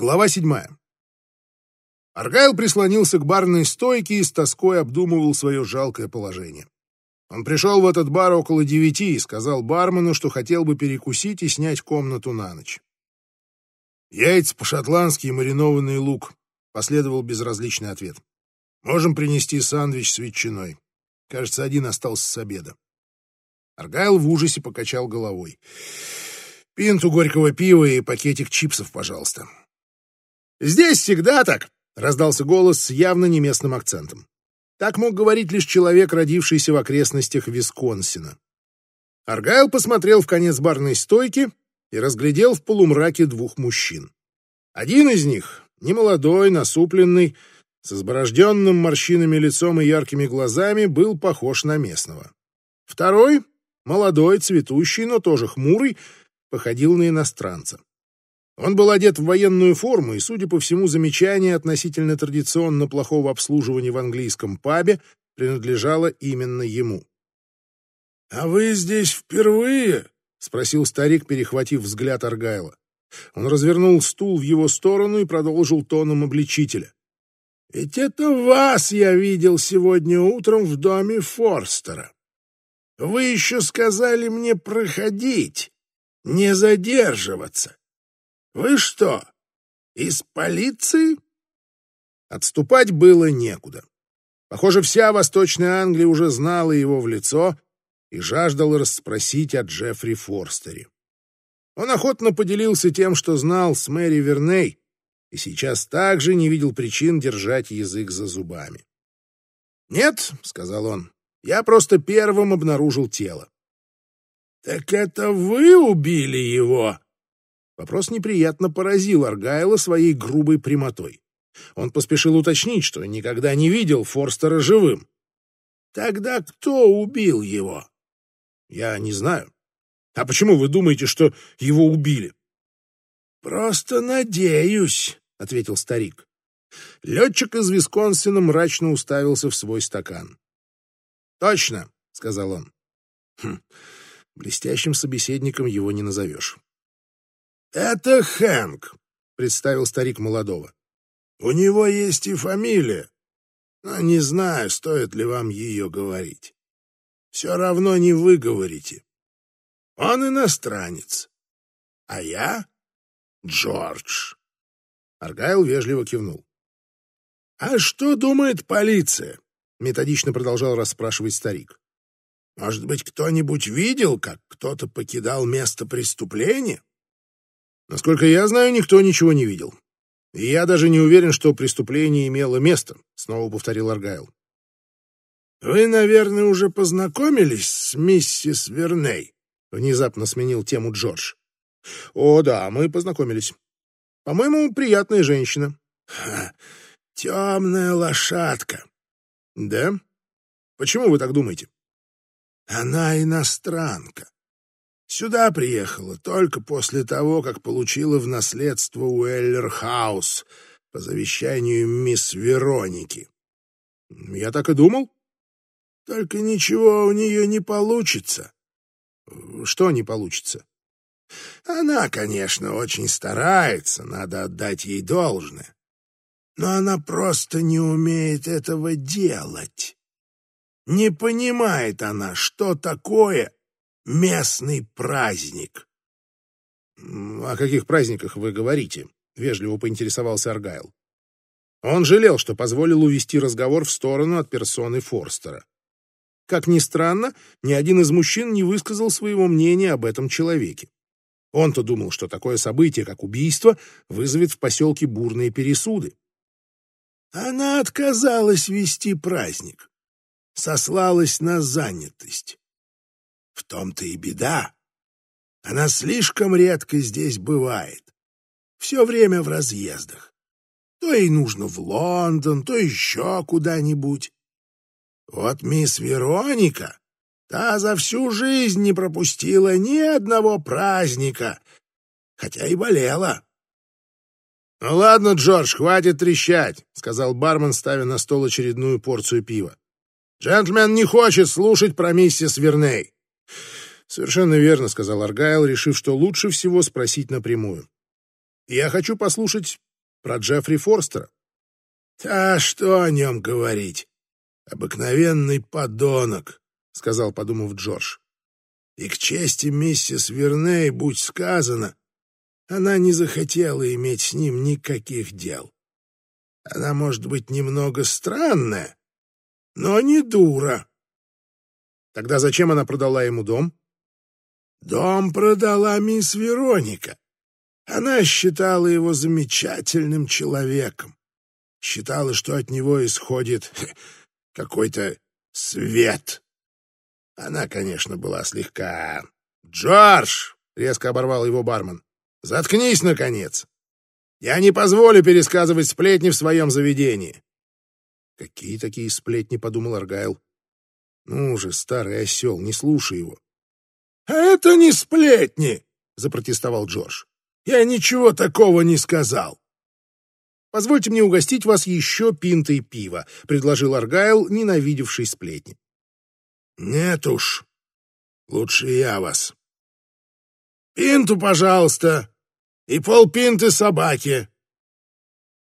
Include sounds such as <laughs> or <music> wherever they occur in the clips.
Глава седьмая. Аргайл прислонился к барной стойке и с тоской обдумывал свое жалкое положение. Он пришел в этот бар около девяти и сказал бармену, что хотел бы перекусить и снять комнату на ночь. «Яйца по-шотландски и маринованный лук», — последовал безразличный ответ. «Можем принести сандвич с ветчиной. Кажется, один остался с обеда». Аргайл в ужасе покачал головой. «Пинту горького пива и пакетик чипсов, пожалуйста». «Здесь всегда так», — раздался голос с явно неместным акцентом. Так мог говорить лишь человек, родившийся в окрестностях Висконсина. Аргайл посмотрел в конец барной стойки и разглядел в полумраке двух мужчин. Один из них, немолодой, насупленный, с изборожденным морщинами лицом и яркими глазами, был похож на местного. Второй, молодой, цветущий, но тоже хмурый, походил на иностранца. Он был одет в военную форму, и, судя по всему, замечание относительно традиционно плохого обслуживания в английском пабе принадлежало именно ему. «А вы здесь впервые?» — спросил старик, перехватив взгляд Аргайла. Он развернул стул в его сторону и продолжил тоном обличителя. «Ведь это вас я видел сегодня утром в доме Форстера. Вы еще сказали мне проходить, не задерживаться. Вы что, из полиции? Отступать было некуда. Похоже, вся Восточная Англия уже знала его в лицо и жаждала расспросить о Джеффри Форстере. Он охотно поделился тем, что знал с Мэри Верней, и сейчас также не видел причин держать язык за зубами. «Нет», — сказал он, — «я просто первым обнаружил тело». «Так это вы убили его?» Вопрос неприятно поразил Аргайла своей грубой прямотой. Он поспешил уточнить, что никогда не видел Форстера живым. «Тогда кто убил его?» «Я не знаю. А почему вы думаете, что его убили?» «Просто надеюсь», — ответил старик. Летчик из Висконсина мрачно уставился в свой стакан. «Точно», — сказал он. Хм, блестящим собеседником его не назовешь. «Это Хэнк», — представил старик молодого. «У него есть и фамилия, но не знаю, стоит ли вам ее говорить. Все равно не выговорите. Он иностранец, а я — Джордж». Аргайл вежливо кивнул. «А что думает полиция?» — методично продолжал расспрашивать старик. «Может быть, кто-нибудь видел, как кто-то покидал место преступления?» Насколько я знаю, никто ничего не видел. И я даже не уверен, что преступление имело место, снова повторил Аргайл. Вы, наверное, уже познакомились с миссис Верней? Внезапно сменил тему Джордж. О, да, мы познакомились. По-моему, приятная женщина. Ха, темная лошадка. Да? Почему вы так думаете? Она иностранка. Сюда приехала только после того, как получила в наследство Уэллер-хаус по завещанию мисс Вероники. Я так и думал. Только ничего у нее не получится. Что не получится? Она, конечно, очень старается, надо отдать ей должное. Но она просто не умеет этого делать. Не понимает она, что такое местный праздник. «О каких праздниках вы говорите?» — вежливо поинтересовался Аргайл. Он жалел, что позволил увести разговор в сторону от персоны Форстера. Как ни странно, ни один из мужчин не высказал своего мнения об этом человеке. Он-то думал, что такое событие, как убийство, вызовет в поселке бурные пересуды. Она отказалась вести праздник, сослалась на занятость. В том-то и беда. Она слишком редко здесь бывает. Все время в разъездах. То ей нужно в Лондон, то еще куда-нибудь. Вот мисс Вероника, та за всю жизнь не пропустила ни одного праздника, хотя и болела. — Ну ладно, Джордж, хватит трещать, — сказал бармен, ставя на стол очередную порцию пива. — Джентльмен не хочет слушать про миссис Верней. «Совершенно верно», — сказал Аргайл, решив, что лучше всего спросить напрямую. «Я хочу послушать про Джеффри Форстера. «А что о нем говорить? Обыкновенный подонок», — сказал, подумав Джордж. «И к чести миссис Верней, будь сказано, она не захотела иметь с ним никаких дел. Она может быть немного странная, но не дура». Тогда зачем она продала ему дом? Дом продала мисс Вероника. Она считала его замечательным человеком. Считала, что от него исходит <laughs> какой-то свет. Она, конечно, была слегка... «Джордж!» — резко оборвал его бармен. «Заткнись, наконец! Я не позволю пересказывать сплетни в своем заведении!» «Какие такие сплетни?» — подумал Аргайл. «Ну же, старый осел, не слушай его!» «А это не сплетни!» — запротестовал Джордж. «Я ничего такого не сказал!» «Позвольте мне угостить вас еще пинтой пива», — предложил Аргайл, ненавидевший сплетни. «Нет уж, лучше я вас. Пинту, пожалуйста, и полпинты собаки».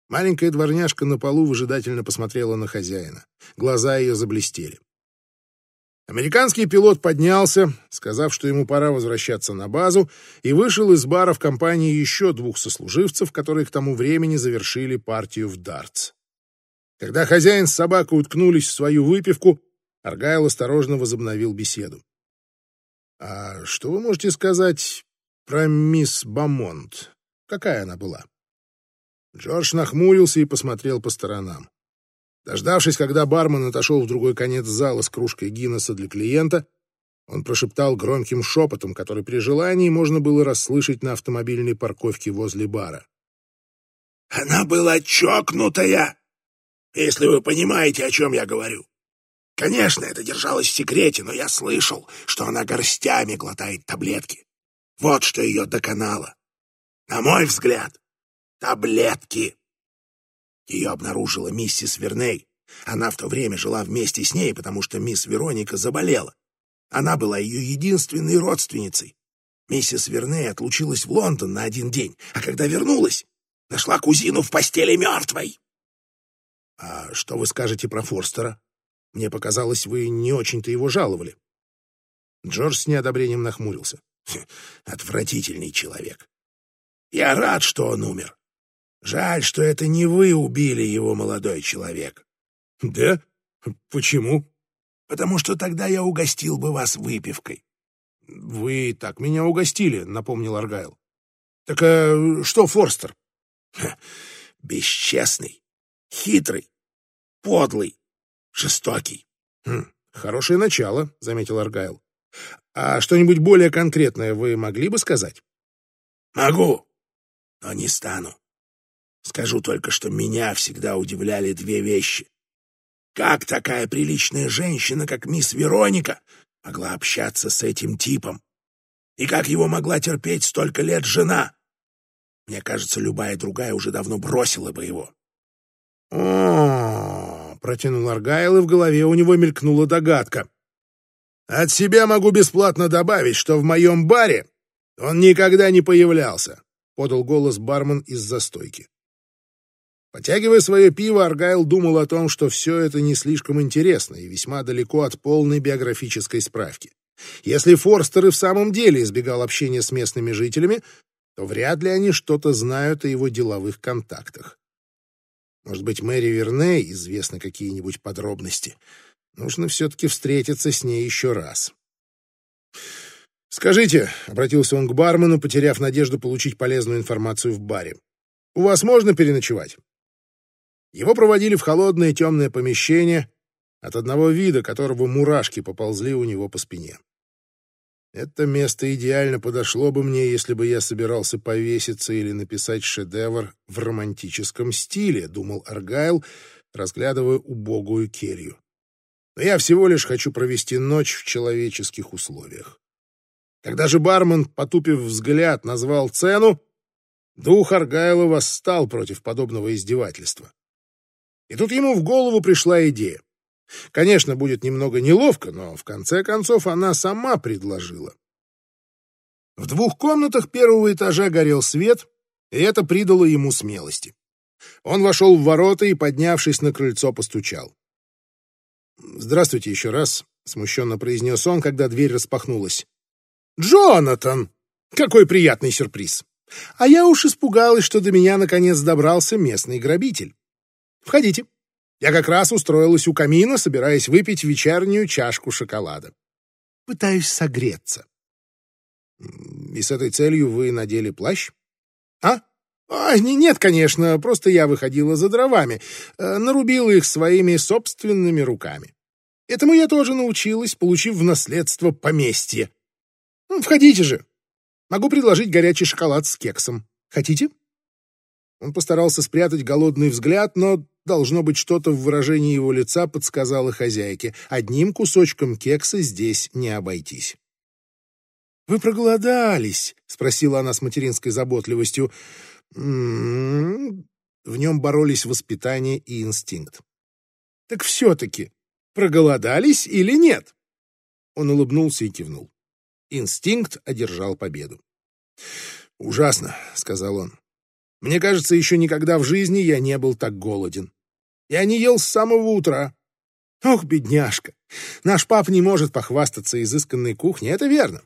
Маленькая дворняжка на полу выжидательно посмотрела на хозяина. Глаза ее заблестели. Американский пилот поднялся, сказав, что ему пора возвращаться на базу, и вышел из бара в компании еще двух сослуживцев, которые к тому времени завершили партию в дартс. Когда хозяин с собакой уткнулись в свою выпивку, Аргайл осторожно возобновил беседу. «А что вы можете сказать про мисс Бамонт? Какая она была?» Джордж нахмурился и посмотрел по сторонам. Дождавшись, когда бармен отошел в другой конец зала с кружкой Гиннесса для клиента, он прошептал громким шепотом, который при желании можно было расслышать на автомобильной парковке возле бара. «Она была чокнутая, если вы понимаете, о чем я говорю. Конечно, это держалось в секрете, но я слышал, что она горстями глотает таблетки. Вот что ее доконало. На мой взгляд, таблетки. Ее обнаружила миссис Верней. Она в то время жила вместе с ней, потому что мисс Вероника заболела. Она была ее единственной родственницей. Миссис Верней отлучилась в Лондон на один день, а когда вернулась, нашла кузину в постели мертвой. — А что вы скажете про Форстера? Мне показалось, вы не очень-то его жаловали. Джордж с неодобрением нахмурился. <laughs> — Отвратительный человек. Я рад, что он умер. Жаль, что это не вы убили его, молодой человек. Да? Почему? Потому что тогда я угостил бы вас выпивкой. Вы так меня угостили, напомнил Аргайл. Так а что Форстер? Ха, бесчестный, хитрый, подлый, жестокий. Хм, хорошее начало, заметил Аргайл. А что-нибудь более конкретное вы могли бы сказать? Могу, но не стану. Скажу только, что меня всегда удивляли две вещи. Как такая приличная женщина, как мисс Вероника, могла общаться с этим типом? И как его могла терпеть столько лет жена? Мне кажется, любая другая уже давно бросила бы его. О, протянул Аргайл, и в голове у него мелькнула догадка. От себя могу бесплатно добавить, что в моем баре он никогда не появлялся, подал голос бармен из застойки. Потягивая свое пиво, Аргайл думал о том, что все это не слишком интересно и весьма далеко от полной биографической справки. Если Форстер и в самом деле избегал общения с местными жителями, то вряд ли они что-то знают о его деловых контактах. Может быть, Мэри Верней известны какие-нибудь подробности. Нужно все-таки встретиться с ней еще раз. «Скажите», — обратился он к бармену, потеряв надежду получить полезную информацию в баре, — «у вас можно переночевать?» Его проводили в холодное темное помещение, от одного вида которого мурашки поползли у него по спине. Это место идеально подошло бы мне, если бы я собирался повеситься или написать шедевр в романтическом стиле, думал Аргайл, разглядывая убогую келью. Но я всего лишь хочу провести ночь в человеческих условиях. Когда же бармен, потупив взгляд, назвал цену, дух Аргайла восстал против подобного издевательства. И тут ему в голову пришла идея. Конечно, будет немного неловко, но в конце концов она сама предложила. В двух комнатах первого этажа горел свет, и это придало ему смелости. Он вошел в ворота и, поднявшись на крыльцо, постучал. «Здравствуйте еще раз», — смущенно произнес он, когда дверь распахнулась. «Джонатан! Какой приятный сюрприз! А я уж испугалась, что до меня наконец добрался местный грабитель. Входите. Я как раз устроилась у камина, собираясь выпить вечернюю чашку шоколада. Пытаюсь согреться. И с этой целью вы надели плащ? А? А, нет, конечно, просто я выходила за дровами, э, нарубила их своими собственными руками. Этому я тоже научилась, получив в наследство поместье. Ну, входите же. Могу предложить горячий шоколад с кексом. Хотите? Он постарался спрятать голодный взгляд, но, должно быть, что-то в выражении его лица подсказало хозяйке. Одним кусочком кекса здесь не обойтись. «Вы проголодались?» — спросила она с материнской заботливостью. В нем боролись воспитание и инстинкт. «Так все-таки проголодались или нет?» Он улыбнулся и кивнул. Инстинкт одержал победу. «Ужасно», — сказал он. «Мне кажется, еще никогда в жизни я не был так голоден. Я не ел с самого утра. Ох, бедняжка, наш пап не может похвастаться изысканной кухней, это верно.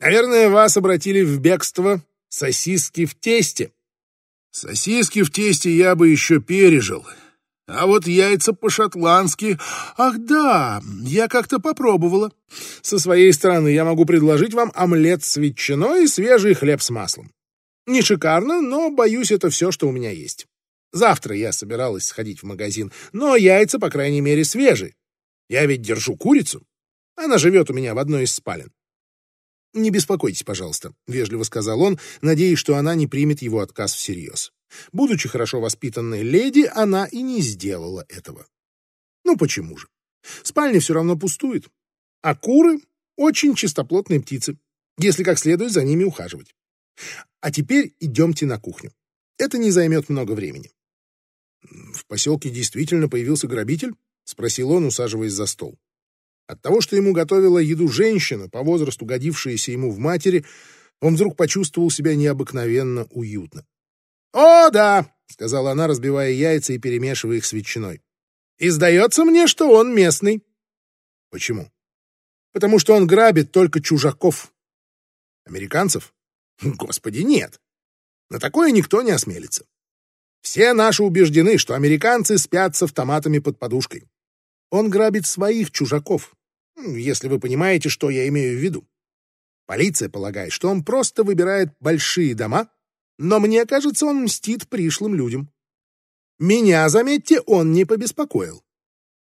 Наверное, вас обратили в бегство сосиски в тесте. Сосиски в тесте я бы еще пережил. А вот яйца по-шотландски... Ах да, я как-то попробовала. Со своей стороны я могу предложить вам омлет с ветчиной и свежий хлеб с маслом. Не шикарно, но, боюсь, это все, что у меня есть. Завтра я собиралась сходить в магазин, но яйца, по крайней мере, свежие. Я ведь держу курицу. Она живет у меня в одной из спален. «Не беспокойтесь, пожалуйста», — вежливо сказал он, надеясь, что она не примет его отказ всерьез. Будучи хорошо воспитанной леди, она и не сделала этого. Ну почему же? Спальня все равно пустует, а куры — очень чистоплотные птицы, если как следует за ними ухаживать. А теперь идемте на кухню. Это не займет много времени. В поселке действительно появился грабитель? — спросил он, усаживаясь за стол. От того, что ему готовила еду женщина, по возрасту годившаяся ему в матери, он вдруг почувствовал себя необыкновенно уютно. «О, да!» — сказала она, разбивая яйца и перемешивая их с ветчиной. «И сдается мне, что он местный». «Почему?» «Потому что он грабит только чужаков». «Американцев?» «Господи, нет. На такое никто не осмелится. Все наши убеждены, что американцы спят с автоматами под подушкой. Он грабит своих чужаков, если вы понимаете, что я имею в виду. Полиция полагает, что он просто выбирает большие дома, но мне кажется, он мстит пришлым людям. Меня, заметьте, он не побеспокоил.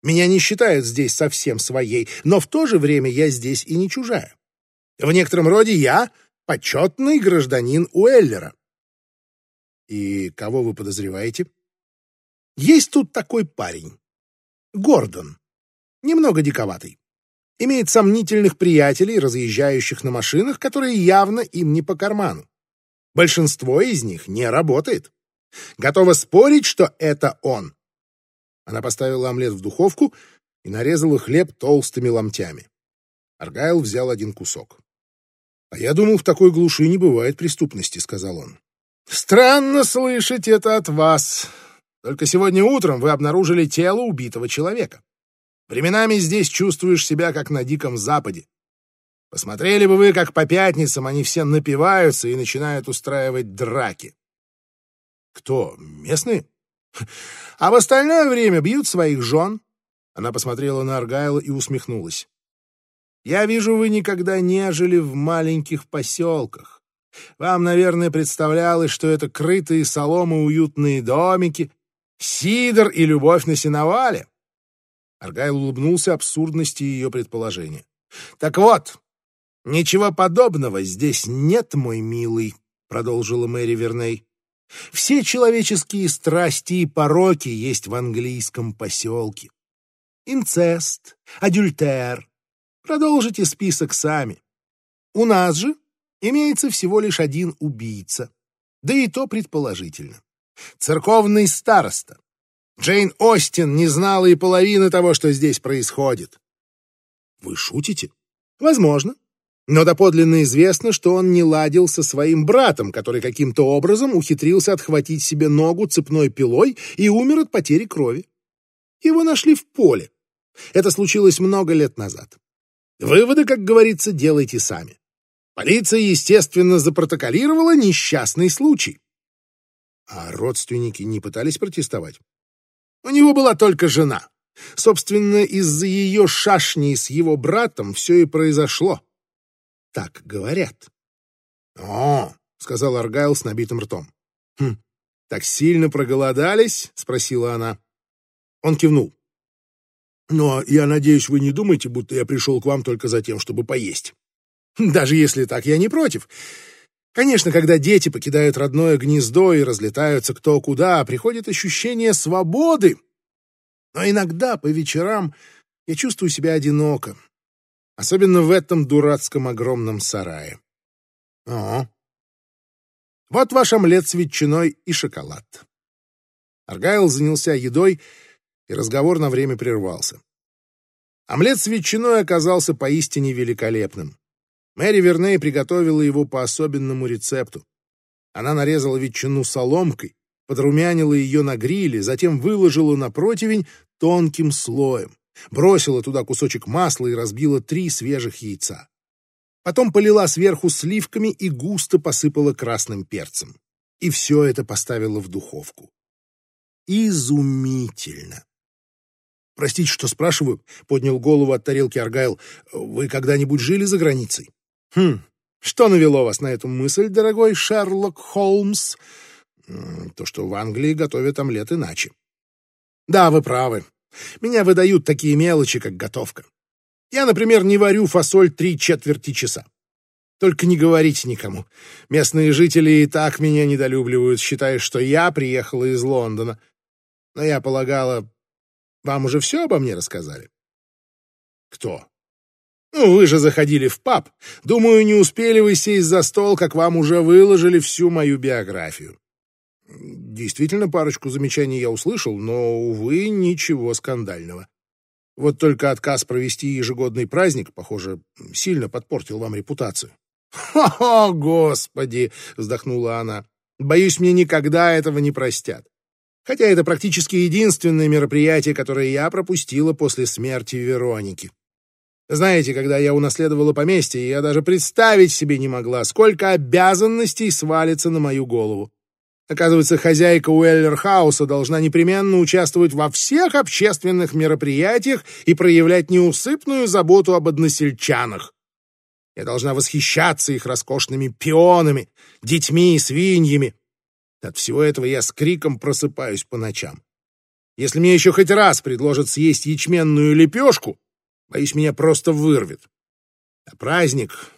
Меня не считают здесь совсем своей, но в то же время я здесь и не чужая. В некотором роде я почетный гражданин Уэллера. И кого вы подозреваете? Есть тут такой парень. Гордон. Немного диковатый. Имеет сомнительных приятелей, разъезжающих на машинах, которые явно им не по карману. Большинство из них не работает. Готова спорить, что это он. Она поставила омлет в духовку и нарезала хлеб толстыми ломтями. Аргайл взял один кусок. «А я думал, в такой глуши не бывает преступности», — сказал он. «Странно слышать это от вас. Только сегодня утром вы обнаружили тело убитого человека. Временами здесь чувствуешь себя, как на Диком Западе. Посмотрели бы вы, как по пятницам они все напиваются и начинают устраивать драки. Кто? Местные? А в остальное время бьют своих жен. Она посмотрела на Аргайла и усмехнулась. Я вижу, вы никогда не жили в маленьких поселках. Вам, наверное, представлялось, что это крытые соломы уютные домики, сидор и любовь на сеновале. Аргайл улыбнулся абсурдности ее предположения. Так вот, ничего подобного здесь нет, мой милый, продолжила Мэри Верней. Все человеческие страсти и пороки есть в английском поселке. Инцест, адюльтер. Продолжите список сами. У нас же имеется всего лишь один убийца, да и то предположительно. Церковный староста. Джейн Остин не знала и половины того, что здесь происходит. Вы шутите? Возможно. Но доподлинно известно, что он не ладил со своим братом, который каким-то образом ухитрился отхватить себе ногу цепной пилой и умер от потери крови. Его нашли в поле. Это случилось много лет назад. Выводы, как говорится, делайте сами. Полиция, естественно, запротоколировала несчастный случай. А родственники не пытались протестовать? У него была только жена. Собственно, из-за ее шашни с его братом все и произошло. Так говорят. «О!» — сказал Аргайл с набитым ртом. «Хм, так сильно проголодались?» — спросила она. Он кивнул. «Но я надеюсь, вы не думаете, будто я пришел к вам только за тем, чтобы поесть. Даже если так, я не против. Конечно, когда дети покидают родное гнездо и разлетаются кто куда, приходит ощущение свободы. Но иногда по вечерам я чувствую себя одиноко. Особенно в этом дурацком огромном сарае. О, вот ваш омлет с ветчиной и шоколад. Аргайл занялся едой, и разговор на время прервался. Омлет с ветчиной оказался поистине великолепным. Мэри Верней приготовила его по особенному рецепту. Она нарезала ветчину соломкой, подрумянила ее на гриле, затем выложила на противень тонким слоем, бросила туда кусочек масла и разбила три свежих яйца. Потом полила сверху сливками и густо посыпала красным перцем. И все это поставила в духовку. Изумительно! «Простите, что спрашиваю», — поднял голову от тарелки Аргайл. «Вы когда-нибудь жили за границей?» «Хм, что навело вас на эту мысль, дорогой Шерлок Холмс?» «То, что в Англии готовят омлет иначе». «Да, вы правы. Меня выдают такие мелочи, как готовка. Я, например, не варю фасоль три четверти часа. Только не говорите никому. Местные жители и так меня недолюбливают, считая, что я приехала из Лондона. Но я полагала, вам уже все обо мне рассказали? Кто? Ну, вы же заходили в паб. Думаю, не успели вы сесть за стол, как вам уже выложили всю мою биографию. Действительно, парочку замечаний я услышал, но, увы, ничего скандального. Вот только отказ провести ежегодный праздник, похоже, сильно подпортил вам репутацию. «О, Господи!» — вздохнула она. «Боюсь, мне никогда этого не простят хотя это практически единственное мероприятие, которое я пропустила после смерти Вероники. Знаете, когда я унаследовала поместье, я даже представить себе не могла, сколько обязанностей свалится на мою голову. Оказывается, хозяйка Уэллерхауса должна непременно участвовать во всех общественных мероприятиях и проявлять неусыпную заботу об односельчанах. Я должна восхищаться их роскошными пионами, детьми и свиньями, от всего этого я с криком просыпаюсь по ночам. Если мне еще хоть раз предложат съесть ячменную лепешку, боюсь, меня просто вырвет. А праздник...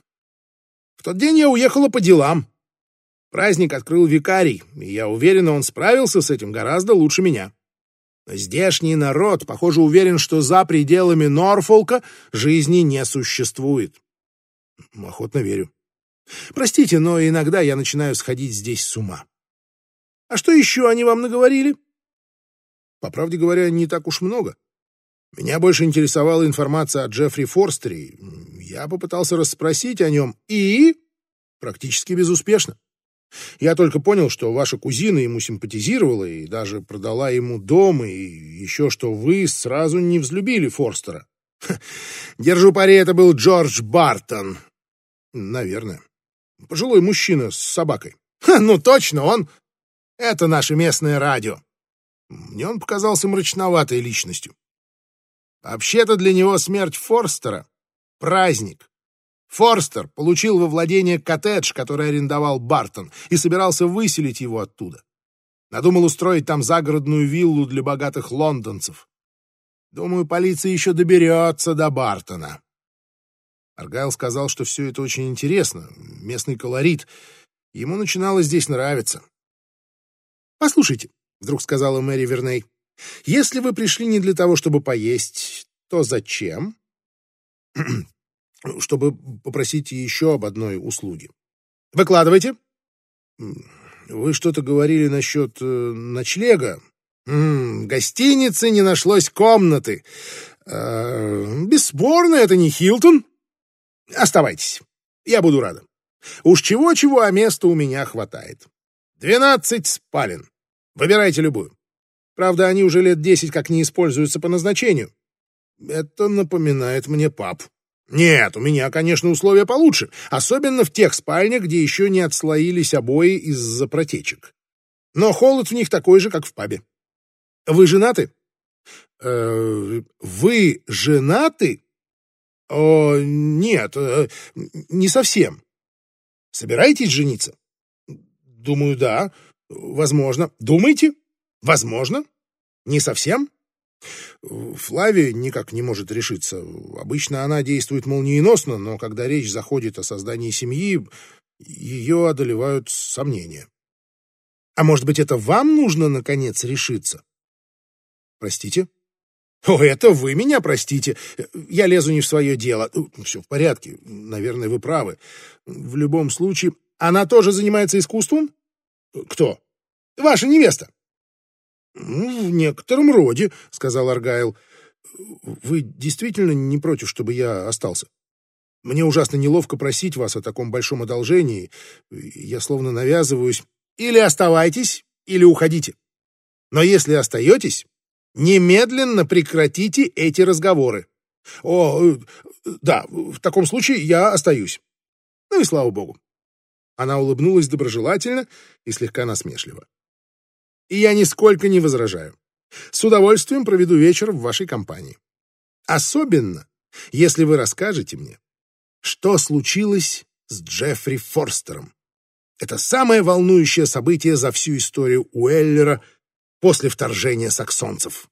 В тот день я уехала по делам. Праздник открыл викарий, и я уверена, он справился с этим гораздо лучше меня. Но здешний народ, похоже, уверен, что за пределами Норфолка жизни не существует. Охотно верю. Простите, но иногда я начинаю сходить здесь с ума. А что еще они вам наговорили? По правде говоря, не так уж много. Меня больше интересовала информация о Джеффри Форстере. Я попытался расспросить о нем и... практически безуспешно. Я только понял, что ваша кузина ему симпатизировала и даже продала ему дом, и еще что вы сразу не взлюбили Форстера. Держу пари, это был Джордж Бартон. Наверное. Пожилой мужчина с собакой. ну точно, он... Это наше местное радио. Мне он показался мрачноватой личностью. Вообще-то для него смерть Форстера — праздник. Форстер получил во владение коттедж, который арендовал Бартон, и собирался выселить его оттуда. Надумал устроить там загородную виллу для богатых лондонцев. Думаю, полиция еще доберется до Бартона. Аргайл сказал, что все это очень интересно, местный колорит. Ему начинало здесь нравиться. «Послушайте», — вдруг сказала Мэри Верней, — «если вы пришли не для того, чтобы поесть, то зачем?» <clears throat> «Чтобы попросить еще об одной услуге». «Выкладывайте». «Вы что-то говорили насчет э, ночлега?» М -м, гостиницы не нашлось комнаты. Э, бесспорно, это не Хилтон. Оставайтесь. Я буду рада. Уж чего-чего, а места у меня хватает. Двенадцать спален. Выбирайте любую. Правда, они уже лет десять как не используются по назначению. Это напоминает мне пап. Нет, у меня, конечно, условия получше, особенно в тех спальнях, где еще не отслоились обои из-за протечек. Но холод в них такой же, как в пабе. Вы женаты? Э, вы женаты? О, нет, э, не совсем. Собираетесь жениться? Думаю, да. Возможно. Думаете? Возможно. Не совсем? Флавия никак не может решиться. Обычно она действует молниеносно, но когда речь заходит о создании семьи, ее одолевают сомнения. А может быть, это вам нужно, наконец, решиться? Простите? О, это вы меня простите. Я лезу не в свое дело. Все в порядке. Наверное, вы правы. В любом случае, она тоже занимается искусством? Кто? Ваша невеста. «Ну, в некотором роде», — сказал Аргайл. «Вы действительно не против, чтобы я остался? Мне ужасно неловко просить вас о таком большом одолжении. Я словно навязываюсь. Или оставайтесь, или уходите. Но если остаетесь, немедленно прекратите эти разговоры. О, да, в таком случае я остаюсь. Ну и слава богу. Она улыбнулась доброжелательно и слегка насмешливо и я нисколько не возражаю. С удовольствием проведу вечер в вашей компании. Особенно, если вы расскажете мне, что случилось с Джеффри Форстером. Это самое волнующее событие за всю историю Уэллера после вторжения саксонцев.